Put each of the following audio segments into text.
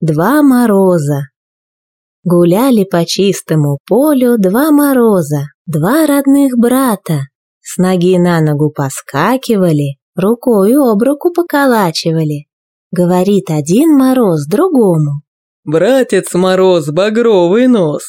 Два мороза. Гуляли по чистому полю два мороза, два родных брата. С ноги на ногу поскакивали, рукой об руку поколачивали. Говорит один мороз другому. «Братец Мороз, багровый нос,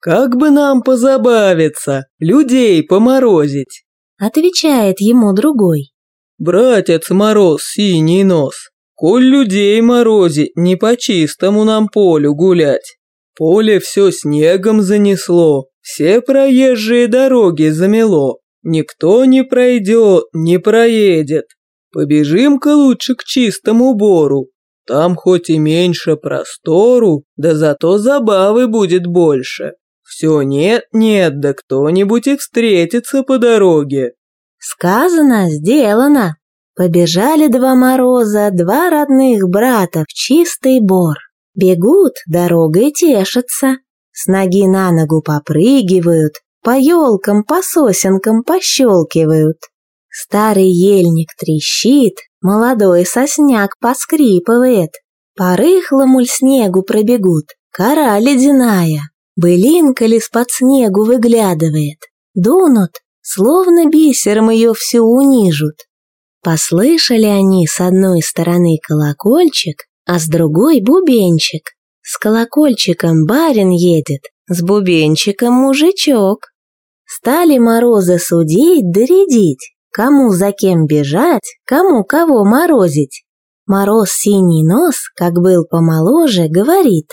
как бы нам позабавиться, людей поморозить?» Отвечает ему другой. «Братец Мороз, синий нос, Коль людей морозить, не по чистому нам полю гулять. Поле все снегом занесло, все проезжие дороги замело. Никто не пройдет, не проедет. Побежим-ка лучше к чистому бору. Там хоть и меньше простору, да зато забавы будет больше. Все нет-нет, да кто-нибудь и встретится по дороге. Сказано, сделано. Побежали два мороза, два родных брата в чистый бор. Бегут, дорогой тешатся, с ноги на ногу попрыгивают, по елкам, по сосенкам пощелкивают. Старый ельник трещит, молодой сосняк поскрипывает. По рыхлому снегу пробегут, кора ледяная, былинка ли под снегу выглядывает. Дунут, словно бисером ее всю унижут. Послышали они с одной стороны колокольчик, а с другой бубенчик. С колокольчиком барин едет, с бубенчиком мужичок. Стали морозы судить доредить, кому за кем бежать, кому кого морозить. Мороз синий нос, как был помоложе, говорит.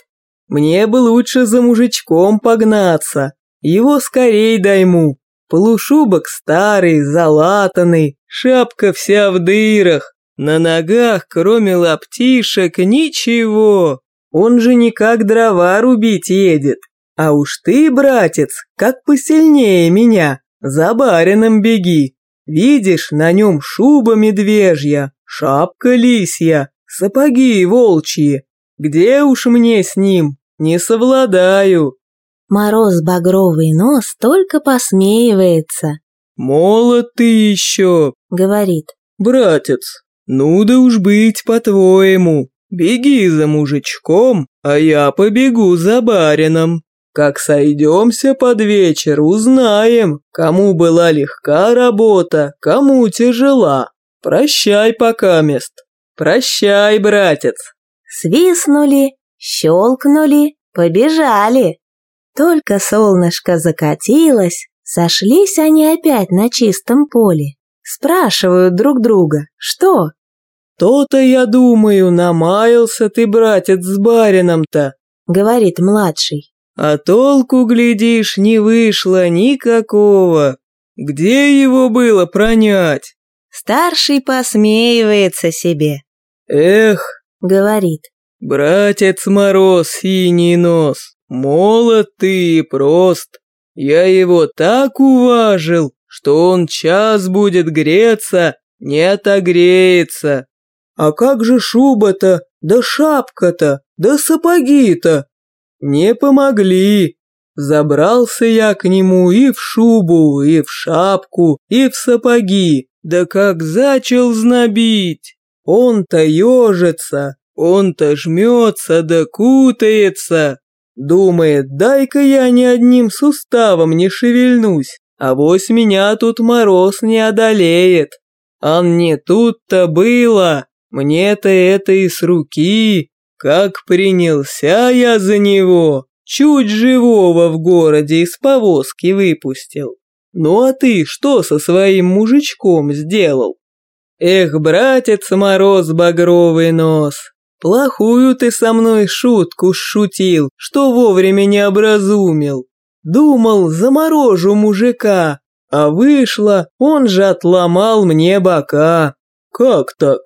«Мне бы лучше за мужичком погнаться, его скорей дайму, Полушубок старый, залатанный, шапка вся в дырах, на ногах, кроме лаптишек, ничего. Он же никак дрова рубить едет. А уж ты, братец, как посильнее меня, за барином беги. Видишь, на нем шуба медвежья, шапка лисья, сапоги волчьи. Где уж мне с ним? Не совладаю. Мороз багровый нос только посмеивается. «Молод ты еще», — говорит. «Братец, ну да уж быть по-твоему. Беги за мужичком, а я побегу за барином. Как сойдемся под вечер, узнаем, кому была легка работа, кому тяжела. Прощай пока мест. Прощай, братец». Свистнули, щелкнули, побежали. Только солнышко закатилось, сошлись они опять на чистом поле. Спрашивают друг друга, что? «То-то, я думаю, намаялся ты, братец, с барином-то», — говорит младший. «А толку, глядишь, не вышло никакого. Где его было пронять?» Старший посмеивается себе. «Эх», — говорит, — «братец Мороз, синий нос, Молод ты и прост. Я его так уважил, что он час будет греться, не отогреется. А как же шуба-то, да шапка-то, да сапоги-то? Не помогли. Забрался я к нему и в шубу, и в шапку, и в сапоги, да как зачал знобить. Он-то ежится, он-то жмется да кутается, Думает, дай-ка я ни одним суставом не шевельнусь, а вось меня тут мороз не одолеет. А не тут-то было, мне-то это и с руки. Как принялся я за него, чуть живого в городе из повозки выпустил. Ну а ты что со своим мужичком сделал? Эх, братец Мороз Багровый Нос, Плохую ты со мной шутку шутил, что вовремя не образумил. Думал, заморожу мужика, а вышло, он же отломал мне бока. Как так?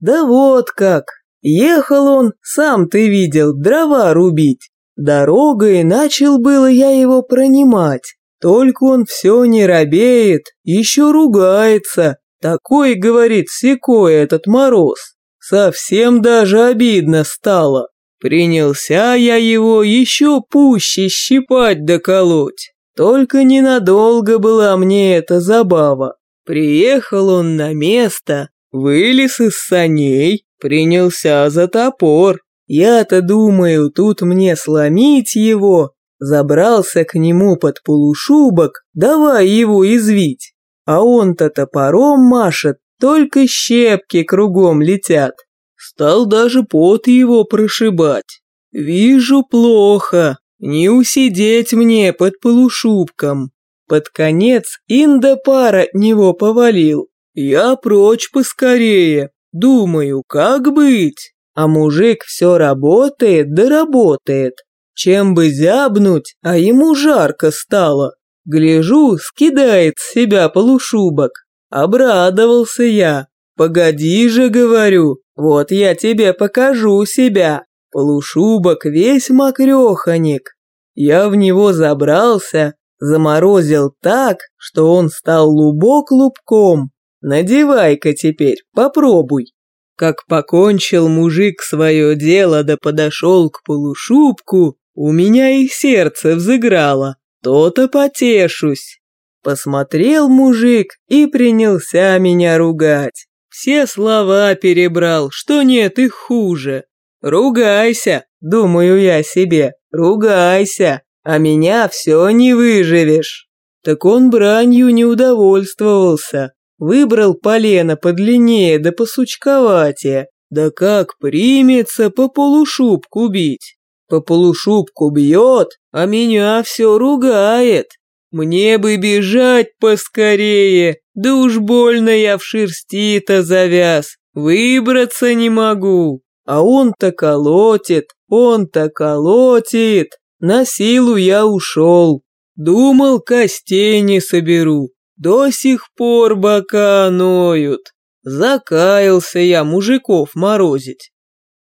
Да вот как. Ехал он, сам ты видел, дрова рубить. Дорогой начал было я его пронимать. Только он все не робеет, еще ругается. Такой, говорит, секой этот мороз. Совсем даже обидно стало. Принялся я его еще пуще щипать да колоть. Только ненадолго была мне эта забава. Приехал он на место, вылез из саней, принялся за топор. Я-то думаю, тут мне сломить его. Забрался к нему под полушубок, давай его извить. А он-то топором машет, только щепки кругом летят. Стал даже пот его прошибать. Вижу плохо, не усидеть мне под полушубком. Под конец инда пара него повалил. Я прочь поскорее, думаю, как быть? А мужик все работает да работает. Чем бы зябнуть, а ему жарко стало. Гляжу, скидает с себя полушубок. Обрадовался я. Погоди же, говорю, вот я тебе покажу себя. Полушубок весь мокреханик. Я в него забрался, заморозил так, что он стал лубок лубком. Надевай-ка теперь, попробуй. Как покончил мужик свое дело да подошел к полушубку, у меня и сердце взыграло, то-то потешусь. Посмотрел мужик и принялся меня ругать. Все слова перебрал, что нет их хуже. Ругайся, думаю я себе, ругайся, а меня все не выживешь. Так он бранью не удовольствовался, выбрал полено подлиннее да посучковатее. Да как примется по полушубку бить? По полушубку бьет, а меня все ругает. Мне бы бежать поскорее, да уж больно я в шерсти-то завяз, выбраться не могу. А он-то колотит, он-то колотит. На силу я ушел. Думал, костей не соберу. До сих пор бока ноют. Закаялся я мужиков морозить.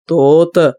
То-то,